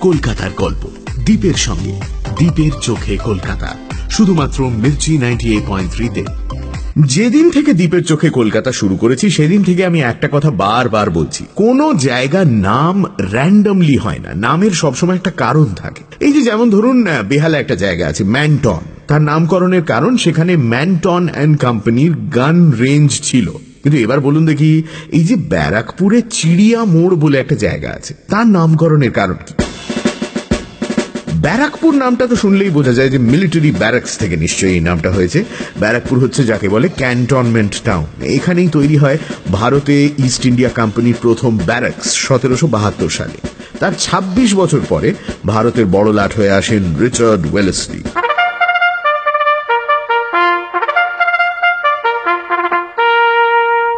কলকাতার গল্প। দ্বীপের সঙ্গে, দ্বীপের চোখে কলকাতা। শুধুমাত্র মির্চি নাইনটি এইট পয়েন্ট থ্রিতে যেদিন থেকে দ্বীপের চোখে কলকাতা শুরু করেছি, সেদিন থেকে আমি একটা কথা বারবার বলছি। কোন জায়গার নাম র্যান্ডমলি হয় না। নামের সবসময় একটা কারণ থাকে। এই যে যেমন ধরুন বেহালা একটা জায়গা আছে ম্যানটন তার নামকরণের কারণ সেখানে ম্যানটন অ্যান্ড কোম্পানির গান রেঞ্জ ছিল। কিন্তু এবার বলুন দেখি, এই যে ব্যারাকপুরে চিড়িয়া মোড় বলে একটা জায়গা আছে, তার নামকরণের কারণ কি? ব্যারাকপুর নামটা তো শুনলেই বোঝা যায় যে মিলিটারি ব্যারাক্স থেকে নিশ্চয়ই এই নামটা হয়েছে। ব্যারাকপুর হচ্ছে যাকে বলে ক্যান্টনমেন্ট টাউন। এখানেই তৈরি হয় ভারতে ইস্ট ইন্ডিয়া কোম্পানির প্রথম ব্যারাক্স সতেরোশো বাহাত্তর সালে। তার ২৬ বছর পরে ভারতের বড় লাট হয়ে আসেন রিচার্ড ওয়েলেসলি।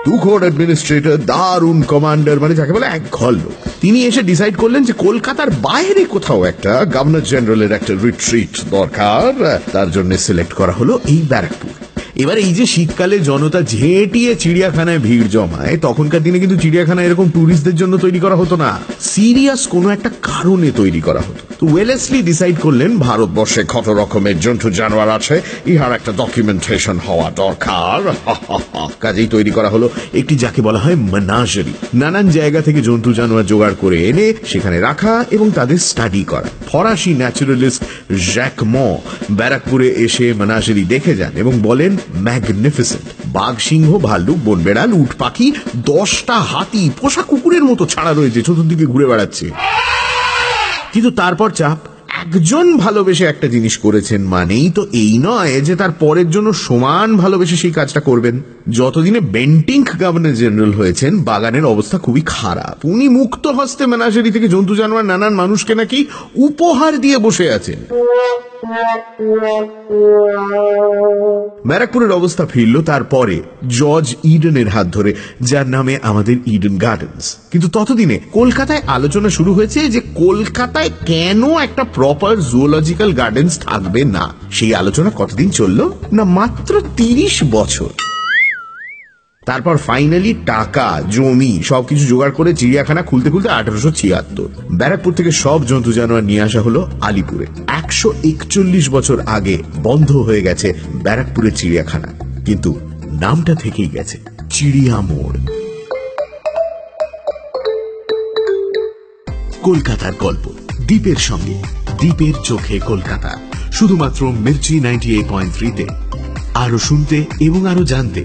তুখোড় অ্যাডমিনিস্ট্রেটর দারুণ কমান্ডার মানে যাকে বলে এক ঘর লোক। তিনি এসে ডিসাইড করলেন যে কলকাতার বাইরে কোথাও একটা গভর্নর জেনারেলের একটা রিট্রিট দরকার। তার জন্য সিলেক্ট করা হলো এই ব্যারাকপুর। এবার এই যে শীতকালে জনতা ঝেঁটিয়ে চিড়িয়াখানায় ভিড় জমায়, তখনকার দিনে কিন্তু চিড়িয়াখানা এরকম ট্যুরিস্টদের জন্য তৈরি করা হতো না। সিরিয়াস কোনো একটা কারণে তৈরি করা হতো। ওয়েলেসলি ডিসাইড করলেন ভারতবর্ষে কত রকমের জন্তু জানোয়ার আছে, ইহার একটা ডকুমেন্টেশন হওয়া দরকার। কাজেই তৈরি করা হলো একটি যাকে বলা হয় মনাজারি নানান জায়গা থেকে জন্তু জানোয়ার জোগাড় করে এনে সেখানে রাখা এবং তাদের স্টাডি করা। ফরাসি ন্যাচুরালিস্ট জ্যাক ম ব্যারাকপুরে এসে মনাজারি দেখে যান এবং বলেন ম্যাগনিফিসেন্ট বাঘ, সিংহ, ভাল্লুক, বন বেড়াল, উট, পাখি, দশটা হাতি, পোষা কুকুরের মতো ছাড়া রয়েছে, চতুর্দিকে ঘুরে বেড়াচ্ছে। কিন্তু তারপর চাপ, একজন ভালোবেসে একটা জিনিস করেছেন মানেই তো এই নয় যে তার পরের জন্য সমান ভালোবেসে সেই কাজটা করবেন। যতদিনে বেন্টিংক গভর্নর জেনারেল হয়েছেন, বাগানের অবস্থা খুবই খারাপ। উনি মুক্ত হস্তে মেনাজারি থেকে জন্তু জানোয়ার নানান মানুষকে নাকি উপহার দিয়ে বসে আছেন। ব্যারাকপুরের অবস্থা ফিরল তারপরে জর্জ ইডেনের হাত ধরে, যার নামে আমাদের ইডেন গার্ডেন্স। কিন্তু ততদিনে কলকাতায় আলোচনা শুরু হয়েছে যে কলকাতায় কেন একটা প্রপার জুওলজিক্যাল গার্ডেন্স থাকবে না। সেই আলোচনা কতদিন চলল? না, মাত্র তিরিশ বছর। তারপর ফাইনালি টাকা, জমি, সবকিছু জোগাড় করে চিড়িয়াখানা খুলতে খুলতে আঠারোশো ছিয়াত্তর। ব্যারাকপুর থেকে সব জন্তু জানোয়ার নিয়ে আসা হলো আলিপুরে। একশো একচল্লিশ বছর আগে বন্ধ হয়ে গেছে ব্যারাকপুরের চিড়িয়াখানা। কিন্তু নামটা থেকেই গেছে, চিড়িয়া মোড়। কলকাতার গল্প, দ্বীপের সঙ্গে, দ্বীপের চোখে কলকাতা। শুধুমাত্র মির্চি নাইনটি এইট পয়েন্ট থ্রিতে। আরও শুনতে এবং আরও জানতে